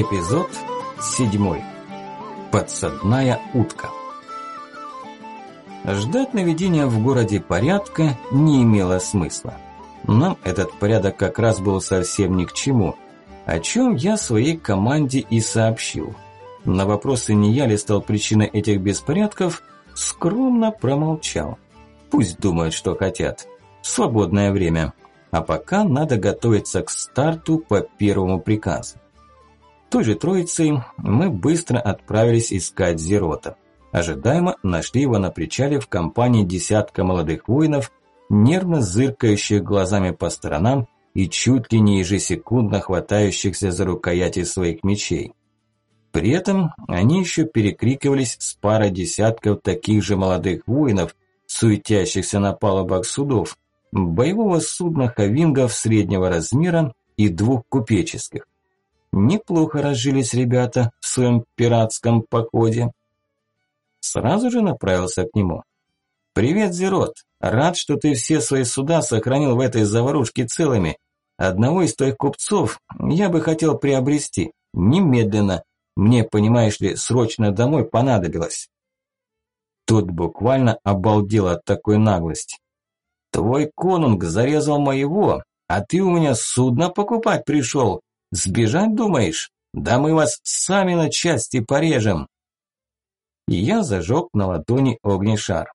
Эпизод 7. Подсадная утка. Ждать наведения в городе порядка не имело смысла. Нам этот порядок как раз был совсем ни к чему, о чем я своей команде и сообщил. На вопросы, не я ли стал причиной этих беспорядков, скромно промолчал. Пусть думают, что хотят. Свободное время. А пока надо готовиться к старту по первому приказу. Той же троицей мы быстро отправились искать Зерота. Ожидаемо нашли его на причале в компании десятка молодых воинов, нервно зыркающих глазами по сторонам и чуть ли не ежесекундно хватающихся за рукояти своих мечей. При этом они еще перекрикивались с парой десятков таких же молодых воинов, суетящихся на палубах судов, боевого судна хавингов среднего размера и двух купеческих. Неплохо разжились ребята в своем пиратском походе. Сразу же направился к нему. «Привет, Зерот! Рад, что ты все свои суда сохранил в этой заварушке целыми. Одного из твоих купцов я бы хотел приобрести. Немедленно. Мне, понимаешь ли, срочно домой понадобилось». Тот буквально обалдел от такой наглости. «Твой конунг зарезал моего, а ты у меня судно покупать пришел. Сбежать, думаешь? Да мы вас сами на части порежем. Я зажег на ладони огнешар.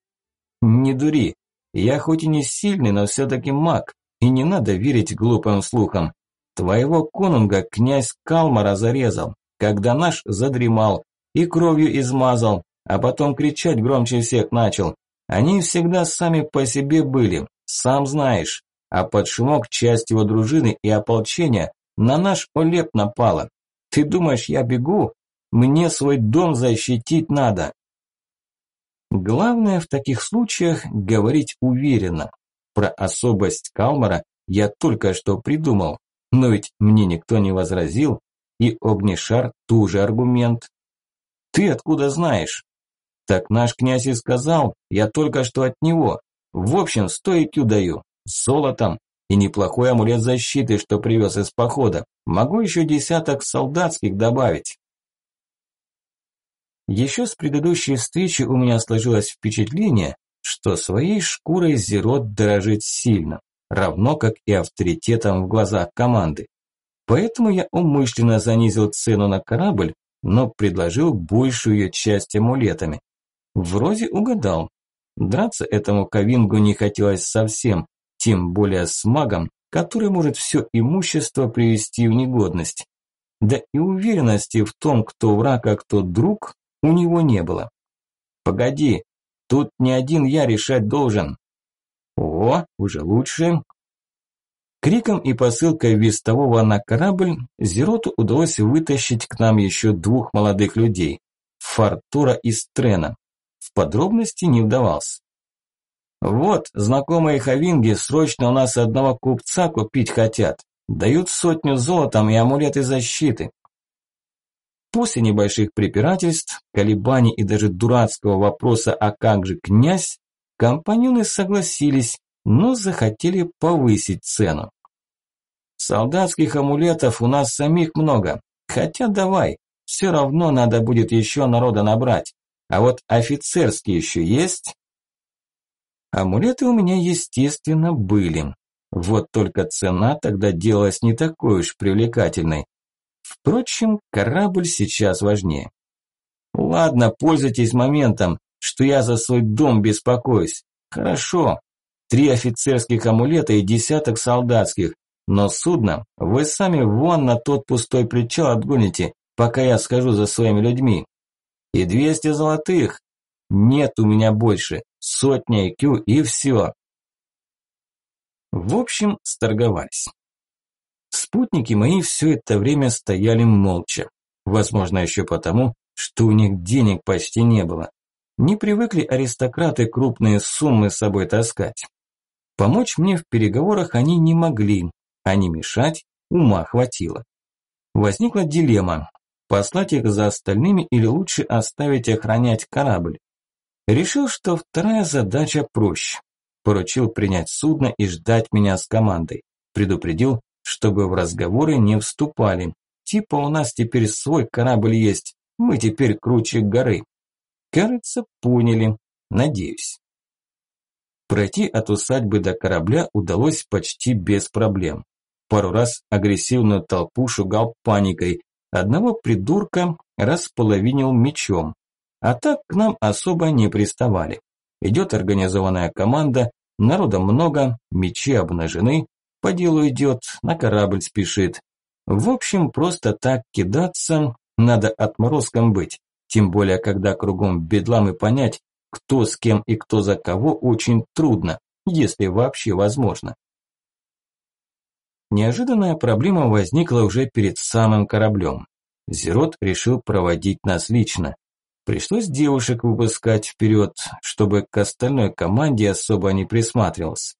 Не дури. Я хоть и не сильный, но все-таки маг. И не надо верить глупым слухам. Твоего конунга князь Калмара зарезал, когда наш задремал и кровью измазал, а потом кричать громче всех начал. Они всегда сами по себе были, сам знаешь. А под шумок часть его дружины и ополчения на наш Олеп напала. Ты думаешь, я бегу? Мне свой дом защитить надо. Главное в таких случаях говорить уверенно. Про особость Калмара я только что придумал, но ведь мне никто не возразил, и Огнешар тоже аргумент. Ты откуда знаешь? Так наш князь и сказал, я только что от него. В общем, сто IQ даю, золотом, и неплохой амулет защиты, что привез из похода. Могу еще десяток солдатских добавить. Еще с предыдущей встречи у меня сложилось впечатление, что своей шкурой Зерот дорожит сильно, равно как и авторитетом в глазах команды. Поэтому я умышленно занизил цену на корабль, но предложил большую ее часть амулетами. Вроде угадал. Драться этому Ковингу не хотелось совсем, тем более с магом, который может все имущество привести в негодность. Да и уверенности в том, кто враг, а кто друг, у него не было. Погоди, тут не один я решать должен. О, уже лучше. Криком и посылкой вестового на корабль Зероту удалось вытащить к нам еще двух молодых людей – Фартура и Стрена. В подробности не вдавался. Вот, знакомые хавинги срочно у нас одного купца купить хотят. Дают сотню золотом и амулеты защиты. После небольших препирательств, колебаний и даже дурацкого вопроса «а как же князь?», компаньоны согласились, но захотели повысить цену. Солдатских амулетов у нас самих много, хотя давай, все равно надо будет еще народа набрать. А вот офицерские еще есть? Амулеты у меня, естественно, были. Вот только цена тогда делалась не такой уж привлекательной. Впрочем, корабль сейчас важнее. Ладно, пользуйтесь моментом, что я за свой дом беспокоюсь. Хорошо. Три офицерских амулета и десяток солдатских. Но судно вы сами вон на тот пустой причал отгоните, пока я схожу за своими людьми. И двести золотых. Нет у меня больше сотня IQ и все. В общем, сторговались. Спутники мои все это время стояли молча. Возможно, еще потому, что у них денег почти не было. Не привыкли аристократы крупные суммы с собой таскать. Помочь мне в переговорах они не могли, а не мешать ума хватило. Возникла дилемма – послать их за остальными или лучше оставить охранять корабль. Решил, что вторая задача проще. Поручил принять судно и ждать меня с командой. Предупредил, чтобы в разговоры не вступали. типа у нас теперь свой корабль есть, мы теперь круче горы. Кажется, поняли, надеюсь. Пройти от усадьбы до корабля удалось почти без проблем. Пару раз агрессивную толпу шугал паникой, одного придурка располовинил мечом. А так к нам особо не приставали. Идет организованная команда, народа много, мечи обнажены, по делу идет, на корабль спешит. В общем, просто так кидаться, надо отморозком быть. Тем более, когда кругом бедлам и понять, кто с кем и кто за кого, очень трудно, если вообще возможно. Неожиданная проблема возникла уже перед самым кораблем. Зерот решил проводить нас лично. Пришлось девушек выпускать вперед, чтобы к остальной команде особо не присматривался.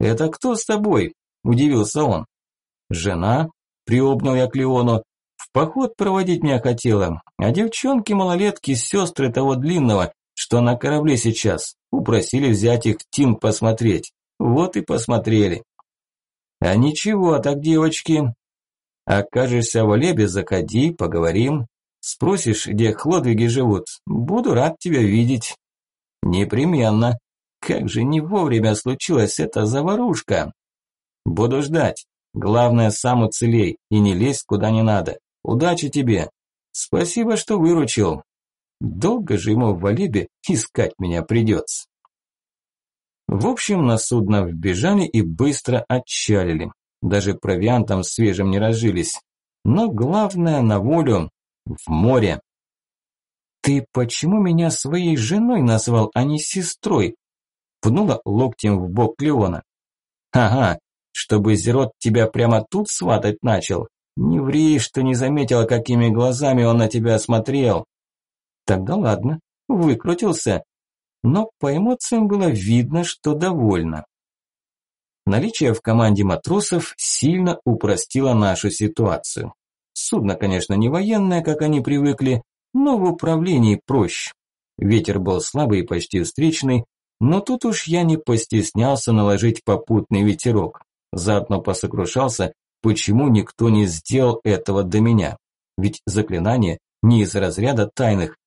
«Это кто с тобой?» – удивился он. «Жена?» – приобнял я Клеону. «В поход проводить меня хотела, а девчонки-малолетки, сестры того длинного, что на корабле сейчас, упросили взять их Тим посмотреть. Вот и посмотрели». «А ничего так, девочки. Окажешься в Олебе, заходи, поговорим. Спросишь, где хлодвиги живут, буду рад тебя видеть». «Непременно. Как же не вовремя случилась эта заварушка?» «Буду ждать. Главное, сам уцелей и не лезь куда не надо. Удачи тебе. Спасибо, что выручил. Долго же ему в Алибе искать меня придется». В общем, на судно вбежали и быстро отчалили. Даже провиантом свежим не разжились. Но главное на волю, в море. «Ты почему меня своей женой назвал, а не сестрой?» Пнула локтем в бок Леона. «Ага, чтобы Зерот тебя прямо тут сватать начал. Не ври, что не заметила, какими глазами он на тебя смотрел». «Тогда ладно, выкрутился но по эмоциям было видно, что довольна. Наличие в команде матросов сильно упростило нашу ситуацию. Судно, конечно, не военное, как они привыкли, но в управлении проще. Ветер был слабый и почти встречный, но тут уж я не постеснялся наложить попутный ветерок. Заодно посокрушался, почему никто не сделал этого до меня. Ведь заклинание не из разряда тайных,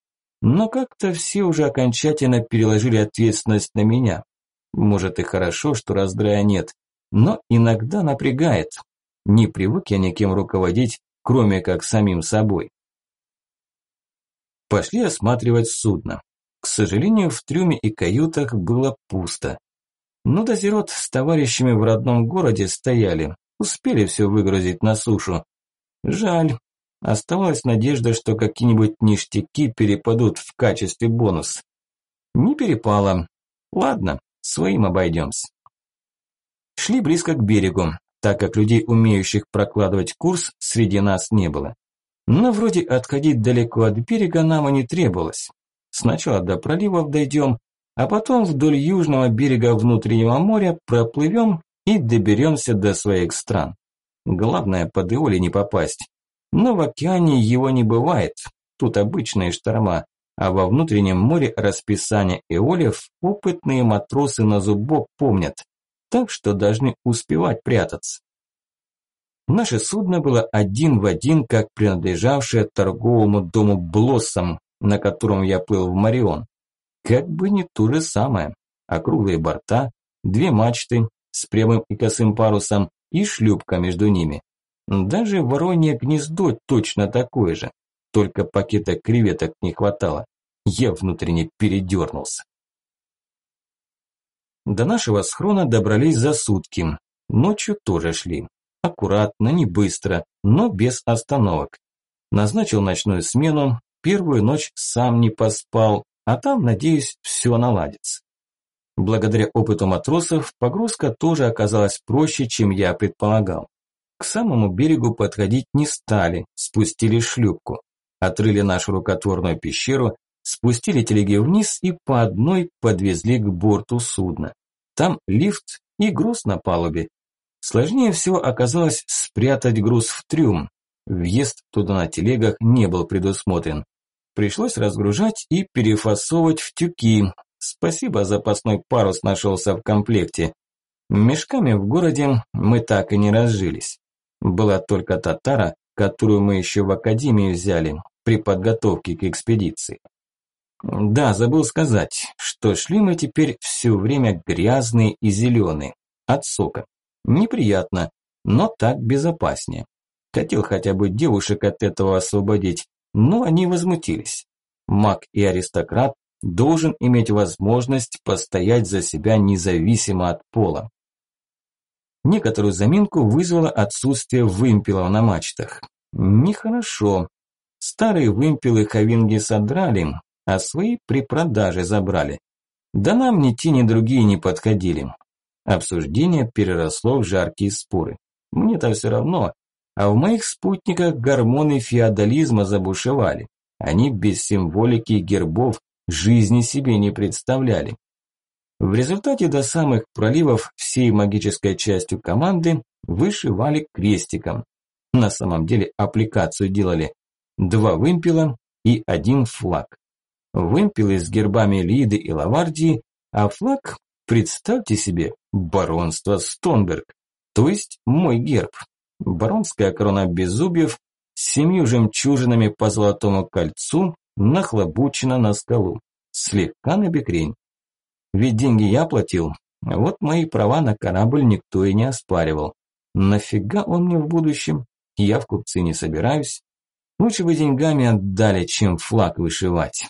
но как-то все уже окончательно переложили ответственность на меня. Может и хорошо, что раздрая нет, но иногда напрягает. Не привык я никем руководить, кроме как самим собой. Пошли осматривать судно. К сожалению, в трюме и каютах было пусто. Ну, дозерот с товарищами в родном городе стояли, успели все выгрузить на сушу. Жаль, Оставалась надежда, что какие-нибудь ништяки перепадут в качестве бонус. Не перепало. Ладно, своим обойдемся. Шли близко к берегу, так как людей, умеющих прокладывать курс, среди нас не было. Но вроде отходить далеко от берега нам и не требовалось. Сначала до проливов дойдем, а потом вдоль южного берега внутреннего моря проплывем и доберемся до своих стран. Главное, под Иоли не попасть. Но в океане его не бывает, тут обычные шторма, а во внутреннем море расписание эолев опытные матросы на зубок помнят, так что должны успевать прятаться. Наше судно было один в один, как принадлежавшее торговому дому Блоссом, на котором я плыл в Марион. Как бы не то же самое. Округлые борта, две мачты с прямым и косым парусом и шлюпка между ними. Даже воронье гнездо точно такое же, только пакета креветок не хватало. Я внутренне передернулся. До нашего схрона добрались за сутки. Ночью тоже шли. Аккуратно, не быстро, но без остановок. Назначил ночную смену, первую ночь сам не поспал, а там, надеюсь, все наладится. Благодаря опыту матросов, погрузка тоже оказалась проще, чем я предполагал. К самому берегу подходить не стали, спустили шлюпку. Отрыли нашу рукотворную пещеру, спустили телеги вниз и по одной подвезли к борту судна. Там лифт и груз на палубе. Сложнее всего оказалось спрятать груз в трюм. Въезд туда на телегах не был предусмотрен. Пришлось разгружать и перефасовывать в тюки. Спасибо, запасной парус нашелся в комплекте. Мешками в городе мы так и не разжились. Была только татара, которую мы еще в академии взяли при подготовке к экспедиции. Да, забыл сказать, что шли мы теперь все время грязные и зеленые, от сока. Неприятно, но так безопаснее. Хотел хотя бы девушек от этого освободить, но они возмутились. Маг и аристократ должен иметь возможность постоять за себя независимо от пола. Некоторую заминку вызвало отсутствие вымпелов на мачтах. Нехорошо. Старые вымпелы хавинги содрали, а свои при продаже забрали. Да нам ни те, ни другие не подходили. Обсуждение переросло в жаркие споры. Мне-то все равно, а в моих спутниках гормоны феодализма забушевали. Они без символики и гербов жизни себе не представляли. В результате до самых проливов всей магической частью команды вышивали крестиком. На самом деле аппликацию делали два вымпела и один флаг. Вымпелы с гербами Лиды и Лавардии, а флаг, представьте себе, баронство Стонберг, то есть мой герб. Баронская корона без зубьев, с семью жемчужинами по золотому кольцу, нахлобучена на скалу, слегка набекрень. Ведь деньги я платил, вот мои права на корабль никто и не оспаривал. Нафига он мне в будущем? Я в купцы не собираюсь. Лучше бы деньгами отдали, чем флаг вышивать.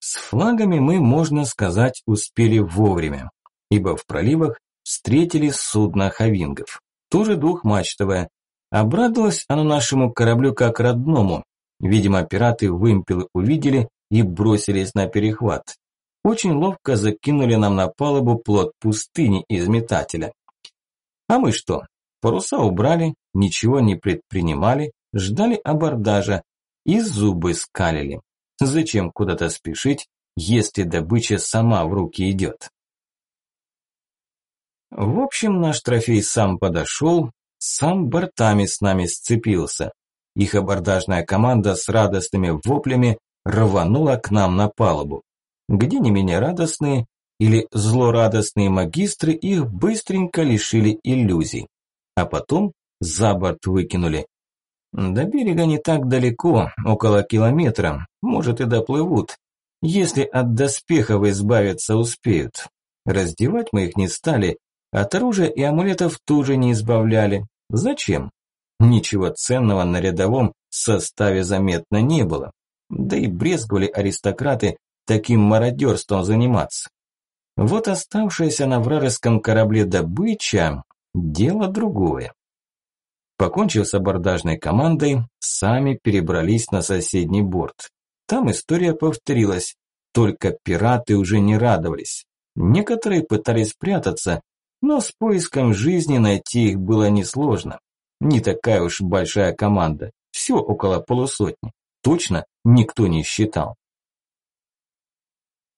С флагами мы, можно сказать, успели вовремя, ибо в проливах встретили судно хавингов, тоже двухмачтовое. Обрадовалось оно нашему кораблю как родному. Видимо, пираты вымпелы увидели и бросились на перехват очень ловко закинули нам на палубу плод пустыни из метателя. А мы что? Паруса убрали, ничего не предпринимали, ждали абордажа и зубы скалили. Зачем куда-то спешить, если добыча сама в руки идет? В общем, наш трофей сам подошел, сам бортами с нами сцепился. Их абордажная команда с радостными воплями рванула к нам на палубу где не менее радостные или злорадостные магистры их быстренько лишили иллюзий, а потом за борт выкинули. До берега не так далеко, около километра, может и доплывут, если от доспехов избавиться успеют. Раздевать мы их не стали, от оружия и амулетов тоже не избавляли. Зачем? Ничего ценного на рядовом составе заметно не было. Да и брезговали аристократы таким мародерством заниматься. Вот оставшаяся на вражеском корабле добыча – дело другое. Покончив с абордажной командой, сами перебрались на соседний борт. Там история повторилась, только пираты уже не радовались. Некоторые пытались прятаться, но с поиском жизни найти их было несложно. Не такая уж большая команда, все около полусотни. Точно никто не считал.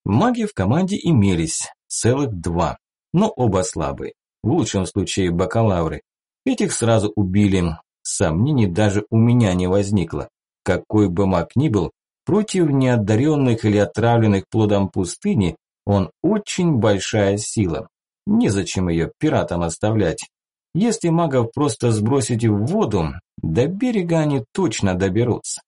Маги в команде имелись, целых два, но оба слабые. В лучшем случае бакалавры. Этих сразу убили. Сомнений даже у меня не возникло. Какой бы маг ни был, против неодаренных или отравленных плодом пустыни он очень большая сила. Незачем ее пиратам оставлять. Если магов просто сбросить в воду, до берега они точно доберутся.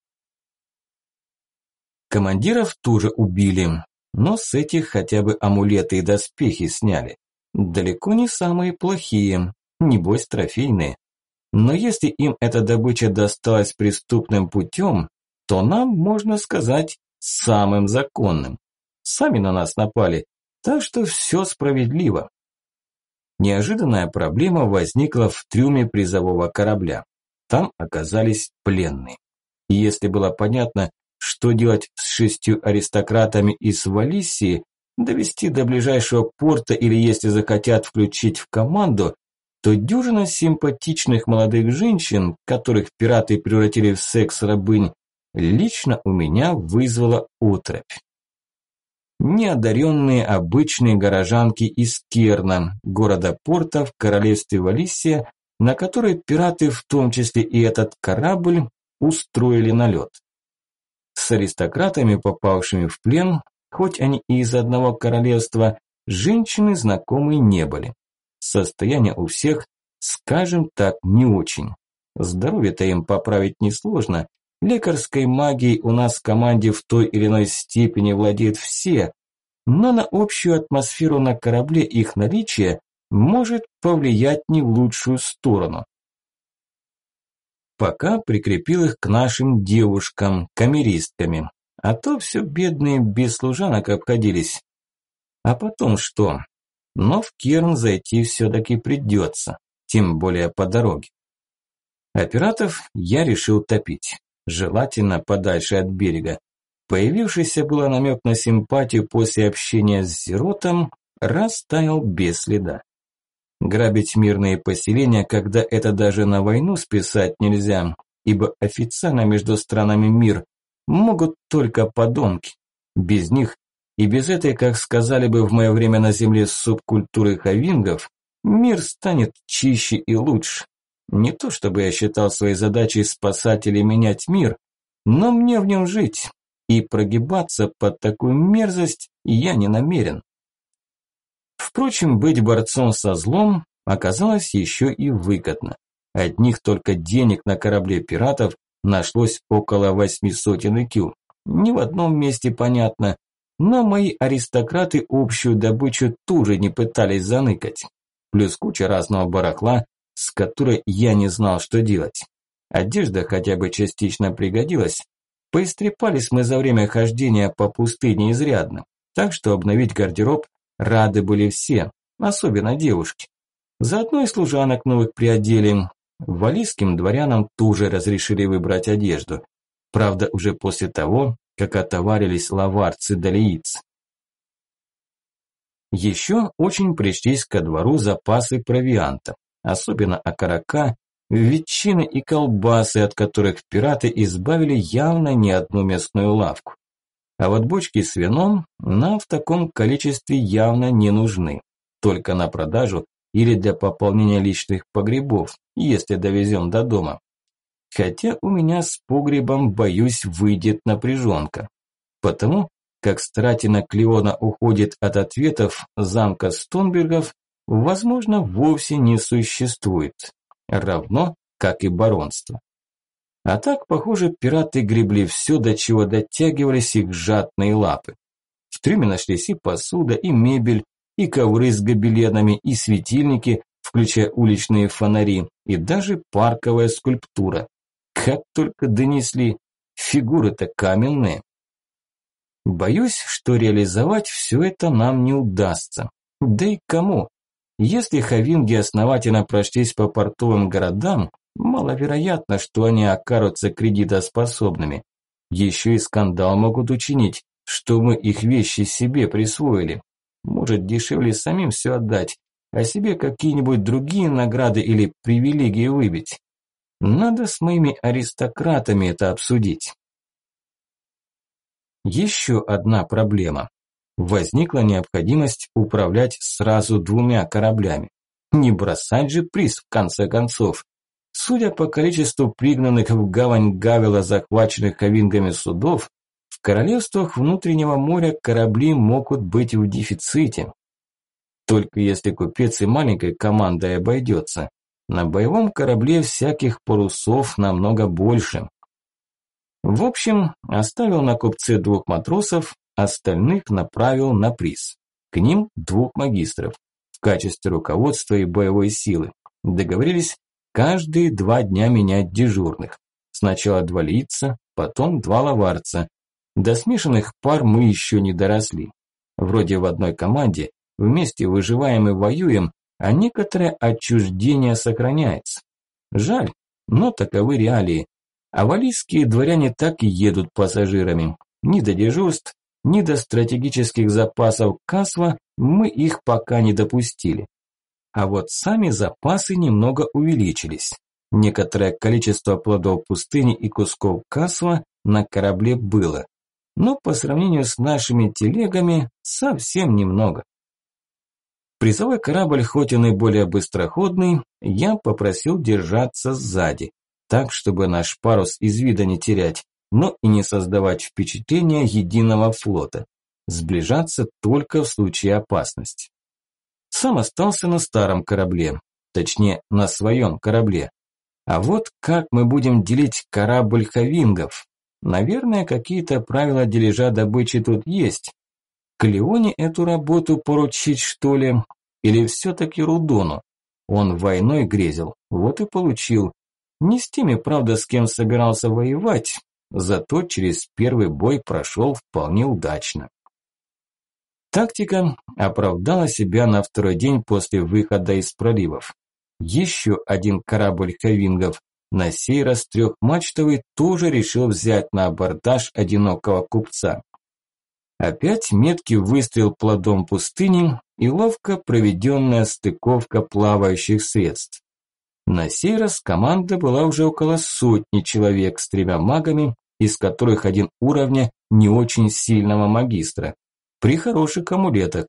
Командиров тоже убили, но с этих хотя бы амулеты и доспехи сняли. Далеко не самые плохие, небось трофейные. Но если им эта добыча досталась преступным путем, то нам, можно сказать, самым законным. Сами на нас напали, так что все справедливо. Неожиданная проблема возникла в трюме призового корабля. Там оказались пленные. И если было понятно, что делать с шестью аристократами из Валисии, довести до ближайшего порта или, если захотят, включить в команду, то дюжина симпатичных молодых женщин, которых пираты превратили в секс-рабынь, лично у меня вызвала утропь. Неодаренные обычные горожанки из Керна, города порта в королевстве Валисия, на которой пираты, в том числе и этот корабль, устроили налет. С аристократами, попавшими в плен, хоть они и из одного королевства, женщины знакомы не были. Состояние у всех, скажем так, не очень. Здоровье-то им поправить несложно. Лекарской магией у нас в команде в той или иной степени владеют все, но на общую атмосферу на корабле их наличие может повлиять не в лучшую сторону. Пока прикрепил их к нашим девушкам, камеристками, а то все бедные без служанок обходились. А потом что? Но в Керн зайти все-таки придется, тем более по дороге. Оператов я решил топить, желательно подальше от берега. Появившийся было намек на симпатию после общения с Зеротом растаял без следа. Грабить мирные поселения, когда это даже на войну списать нельзя, ибо официально между странами мир могут только подонки. Без них и без этой, как сказали бы в мое время на земле субкультуры хавингов, мир станет чище и лучше. Не то чтобы я считал своей задачей спасать или менять мир, но мне в нем жить, и прогибаться под такую мерзость я не намерен. Впрочем, быть борцом со злом оказалось еще и выгодно. Одних только денег на корабле пиратов нашлось около восьми сотен икю. Ни в одном месте понятно, но мои аристократы общую добычу тоже не пытались заныкать. Плюс куча разного барахла, с которой я не знал, что делать. Одежда хотя бы частично пригодилась. Поистрепались мы за время хождения по пустыне изрядно, так что обновить гардероб рады были все, особенно девушки. Заодно и служанок новых приодели. Валийским дворянам тоже разрешили выбрать одежду. Правда, уже после того, как отоварились лаварцы-далиицы. Еще очень пришлись ко двору запасы провианта особенно окорока, ветчины и колбасы, от которых пираты избавили явно не одну местную лавку. А вот бочки с вином нам в таком количестве явно не нужны, только на продажу или для пополнения личных погребов, если довезем до дома. Хотя у меня с погребом, боюсь, выйдет напряженка. Потому, как стратина Клеона уходит от ответов замка Стонбергов, возможно, вовсе не существует, равно как и баронство. А так, похоже, пираты гребли все, до чего дотягивались их жадные лапы. В трюме нашлись и посуда, и мебель, и ковры с гобеленами, и светильники, включая уличные фонари, и даже парковая скульптура. Как только донесли, фигуры-то каменные. Боюсь, что реализовать все это нам не удастся. Да и кому? Если хавинги основательно прошлись по портовым городам, маловероятно, что они окажутся кредитоспособными. Еще и скандал могут учинить, что мы их вещи себе присвоили. Может, дешевле самим все отдать, а себе какие-нибудь другие награды или привилегии выбить. Надо с моими аристократами это обсудить. Еще одна проблема возникла необходимость управлять сразу двумя кораблями. Не бросать же приз в конце концов. Судя по количеству пригнанных в гавань Гавела захваченных ковингами судов, в королевствах внутреннего моря корабли могут быть в дефиците. Только если купец и маленькой командой обойдется. На боевом корабле всяких парусов намного больше. В общем, оставил на купце двух матросов, Остальных направил на приз. К ним двух магистров в качестве руководства и боевой силы. Договорились каждые два дня менять дежурных. Сначала два лица, потом два лаварца. До смешанных пар мы еще не доросли. Вроде в одной команде, вместе выживаем и воюем, а некоторое отчуждение сохраняется. Жаль, но таковы реалии. А дворяне так и едут пассажирами. Ни до дежурств, ни до стратегических запасов Касва мы их пока не допустили. А вот сами запасы немного увеличились. Некоторое количество плодов пустыни и кусков Касва на корабле было, но по сравнению с нашими телегами совсем немного. Призовой корабль, хоть и более быстроходный, я попросил держаться сзади, так, чтобы наш парус из вида не терять, но и не создавать впечатления единого флота, сближаться только в случае опасности. Сам остался на старом корабле, точнее на своем корабле. А вот как мы будем делить корабль хавингов? Наверное, какие-то правила дележа добычи тут есть. Клеоне эту работу поручить, что ли? Или все-таки Рудону? Он войной грезил, вот и получил. Не с теми, правда, с кем собирался воевать, зато через первый бой прошел вполне удачно. Тактика оправдала себя на второй день после выхода из проливов. Еще один корабль хавингов, на сей раз трехмачтовый, тоже решил взять на абордаж одинокого купца. Опять меткий выстрел плодом пустыни и ловко проведенная стыковка плавающих средств. На сей раз команда была уже около сотни человек с тремя магами, из которых один уровня не очень сильного магистра, при хороших амулетах.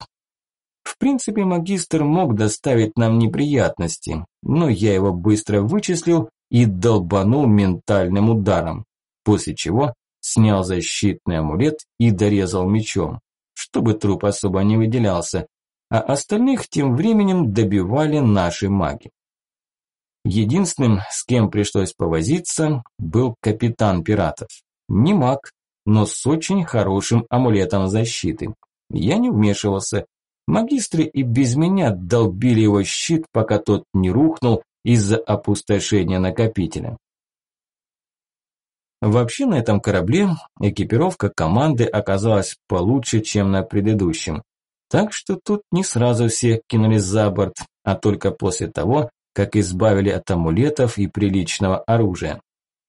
В принципе, магистр мог доставить нам неприятности, но я его быстро вычислил и долбанул ментальным ударом, после чего снял защитный амулет и дорезал мечом, чтобы труп особо не выделялся, а остальных тем временем добивали наши маги. Единственным, с кем пришлось повозиться, был капитан пиратов. Не маг, но с очень хорошим амулетом защиты. Я не вмешивался, Магистры и без меня долбили его щит, пока тот не рухнул из-за опустошения накопителя. Вообще на этом корабле экипировка команды оказалась получше, чем на предыдущем. Так что тут не сразу все кинулись за борт, а только после того, как избавили от амулетов и приличного оружия.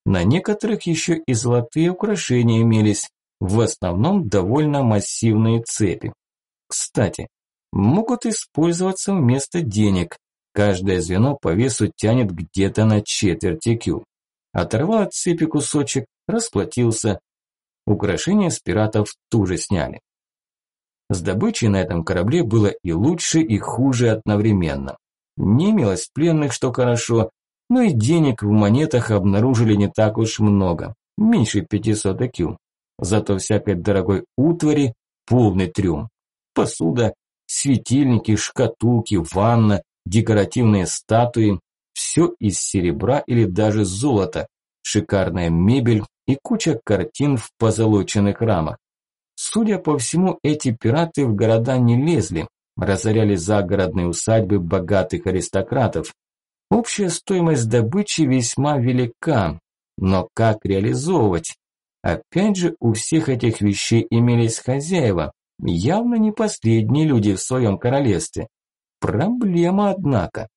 На некоторых еще и золотые украшения имелись, в основном довольно массивные цепи. Кстати, могут использоваться вместо денег. Каждое звено по весу тянет где-то на четверть IQ. Оторвал от цепи кусочек, расплатился. Украшения с пиратов тоже сняли. С добычей на этом корабле было и лучше, и хуже одновременно. Не имелось пленных, что хорошо, но и денег в монетах обнаружили не так уж много, меньше 500 IQ. Зато всякой дорогой утвари полный трюм. Посуда, Светильники, шкатулки, ванна, декоративные статуи – все из серебра или даже золота, шикарная мебель и куча картин в позолоченных рамах. Судя по всему, эти пираты в города не лезли, разоряли загородные усадьбы богатых аристократов. Общая стоимость добычи весьма велика, но как реализовывать? Опять же, у всех этих вещей имелись хозяева, Явно не последние люди в своем королевстве. Проблема, однако.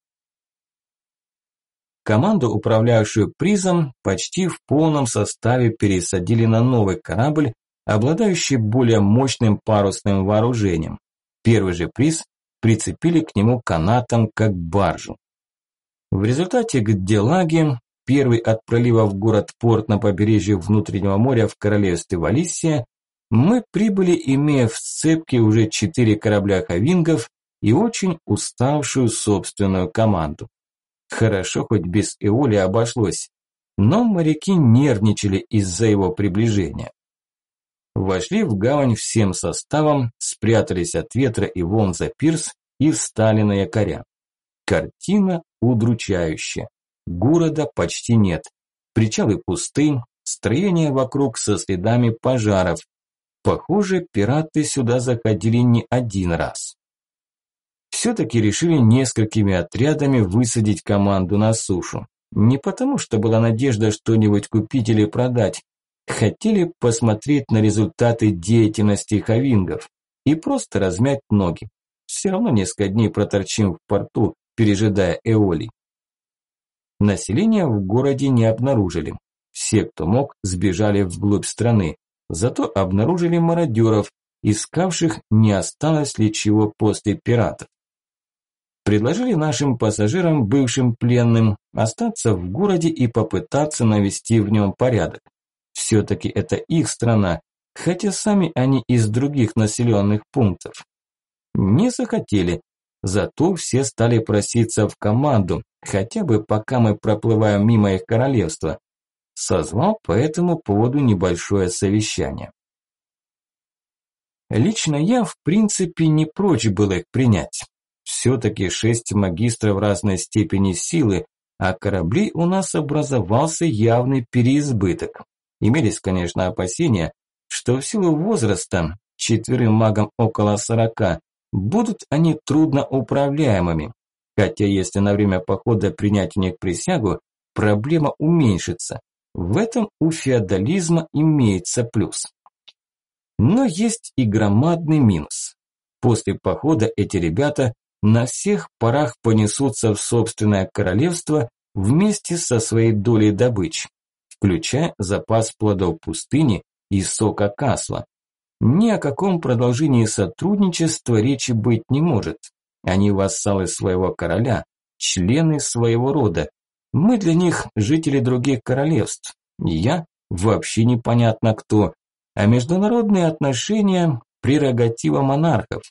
Команду, управляющую призом, почти в полном составе пересадили на новый корабль, обладающий более мощным парусным вооружением. Первый же приз прицепили к нему канатом, как баржу. В результате Гделаги, первый от пролива в город-порт на побережье внутреннего моря в королевстве Валисия, мы прибыли, имея в сцепке уже четыре корабля хавингов и очень уставшую собственную команду. Хорошо, хоть без Эоли обошлось, но моряки нервничали из-за его приближения. Вошли в гавань всем составом, спрятались от ветра и волн за пирс и встали на якоря. Картина удручающая. Города почти нет. Причалы пусты, строения вокруг со следами пожаров, Похоже, пираты сюда заходили не один раз. Все-таки решили несколькими отрядами высадить команду на сушу. Не потому, что была надежда что-нибудь купить или продать. Хотели посмотреть на результаты деятельности хавингов и просто размять ноги. Все равно несколько дней проторчим в порту, пережидая Эоли. Население в городе не обнаружили. Все, кто мог, сбежали вглубь страны. Зато обнаружили мародеров, искавших, не осталось ли чего после пиратов. Предложили нашим пассажирам, бывшим пленным, остаться в городе и попытаться навести в нем порядок. Все-таки это их страна, хотя сами они из других населенных пунктов. Не захотели, зато все стали проситься в команду, хотя бы пока мы проплываем мимо их королевства созвал по этому поводу небольшое совещание. Лично я, в принципе, не прочь был их принять. Все-таки шесть магистров разной степени силы, а кораблей у нас образовался явный переизбыток. Имелись, конечно, опасения, что в силу возраста, четверым магам около сорока, будут они трудно управляемыми. Хотя если на время похода принять у них присягу, проблема уменьшится. В этом у феодализма имеется плюс. Но есть и громадный минус. После похода эти ребята на всех парах понесутся в собственное королевство вместе со своей долей добычи, включая запас плодов пустыни и сока касла. Ни о каком продолжении сотрудничества речи быть не может. Они вассалы своего короля, члены своего рода. Мы для них жители других королевств. Я вообще непонятно кто. А международные отношения – прерогатива монархов.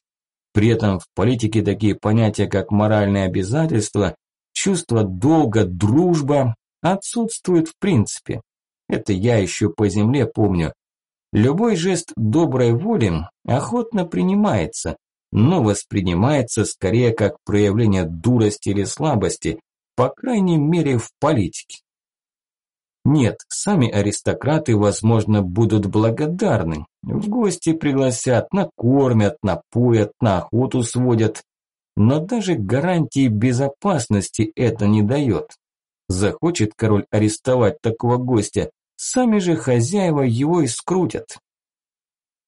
При этом в политике такие понятия, как моральные обязательства, чувство долга, дружба отсутствуют в принципе. Это я еще по земле помню. Любой жест доброй воли охотно принимается, но воспринимается скорее как проявление дурости или слабости, по крайней мере в политике. Нет, сами аристократы, возможно, будут благодарны. В гости пригласят, накормят, напоят, на охоту сводят. Но даже гарантии безопасности это не дает. Захочет король арестовать такого гостя, сами же хозяева его и скрутят.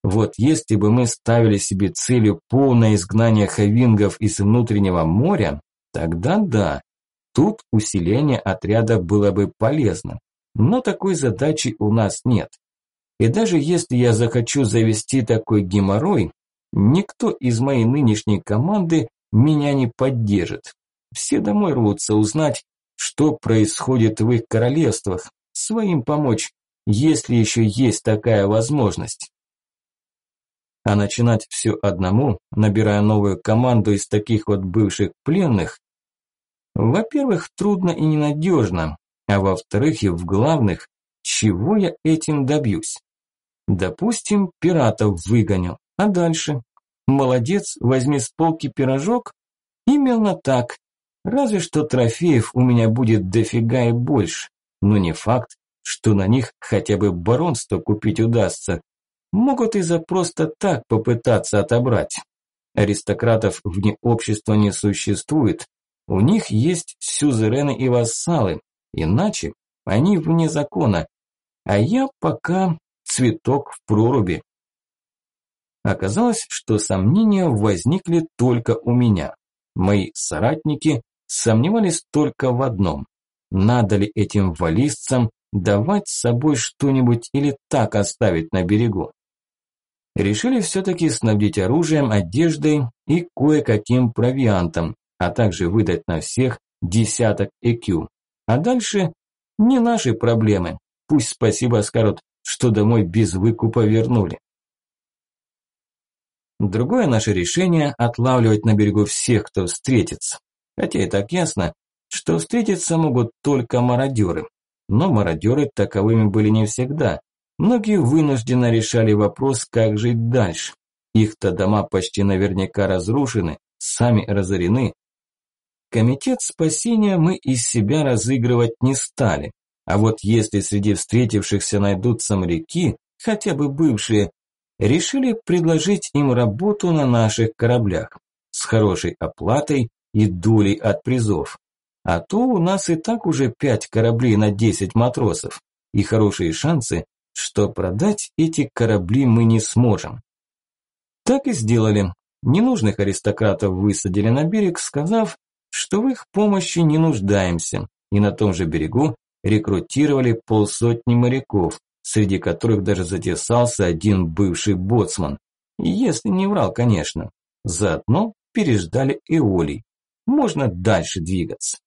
Вот если бы мы ставили себе целью полное изгнание хавингов из внутреннего моря, тогда да, тут усиление отряда было бы полезно. Но такой задачи у нас нет. И даже если я захочу завести такой геморрой, никто из моей нынешней команды меня не поддержит. Все домой рвутся узнать, что происходит в их королевствах, своим помочь, если еще есть такая возможность. А начинать все одному, набирая новую команду из таких вот бывших пленных, во-первых, трудно и ненадежно, а во-вторых, и в главных, чего я этим добьюсь? Допустим, пиратов выгоню, а дальше? Молодец, возьми с полки пирожок? Именно так. Разве что трофеев у меня будет дофига и больше, но не факт, что на них хотя бы баронство купить удастся. Могут и за просто так попытаться отобрать. Аристократов вне общества не существует. У них есть сюзерены и вассалы, иначе они вне закона. А я пока цветок в проруби. Оказалось, что сомнения возникли только у меня. Мои соратники сомневались только в одном. Надо ли этим валистцам давать с собой что-нибудь или так оставить на берегу. Решили все-таки снабдить оружием, одеждой и кое-каким провиантом, а также выдать на всех десяток ЭКЮ. А дальше не наши проблемы. Пусть спасибо скажут, что домой без выкупа вернули. Другое наше решение – отлавливать на берегу всех, кто встретится. Хотя и так ясно, что встретиться могут только мародеры. Но мародеры таковыми были не всегда. Многие вынужденно решали вопрос, как жить дальше. Их-то дома почти наверняка разрушены, сами разорены. Комитет спасения мы из себя разыгрывать не стали. А вот если среди встретившихся найдутся моряки, хотя бы бывшие, решили предложить им работу на наших кораблях с хорошей оплатой и долей от призов. А то у нас и так уже пять кораблей на десять матросов. И хорошие шансы, что продать эти корабли мы не сможем. Так и сделали. Ненужных аристократов высадили на берег, сказав, что в их помощи не нуждаемся. И на том же берегу рекрутировали полсотни моряков, среди которых даже затесался один бывший боцман. Если не врал, конечно. Заодно переждали Эолий. Можно дальше двигаться.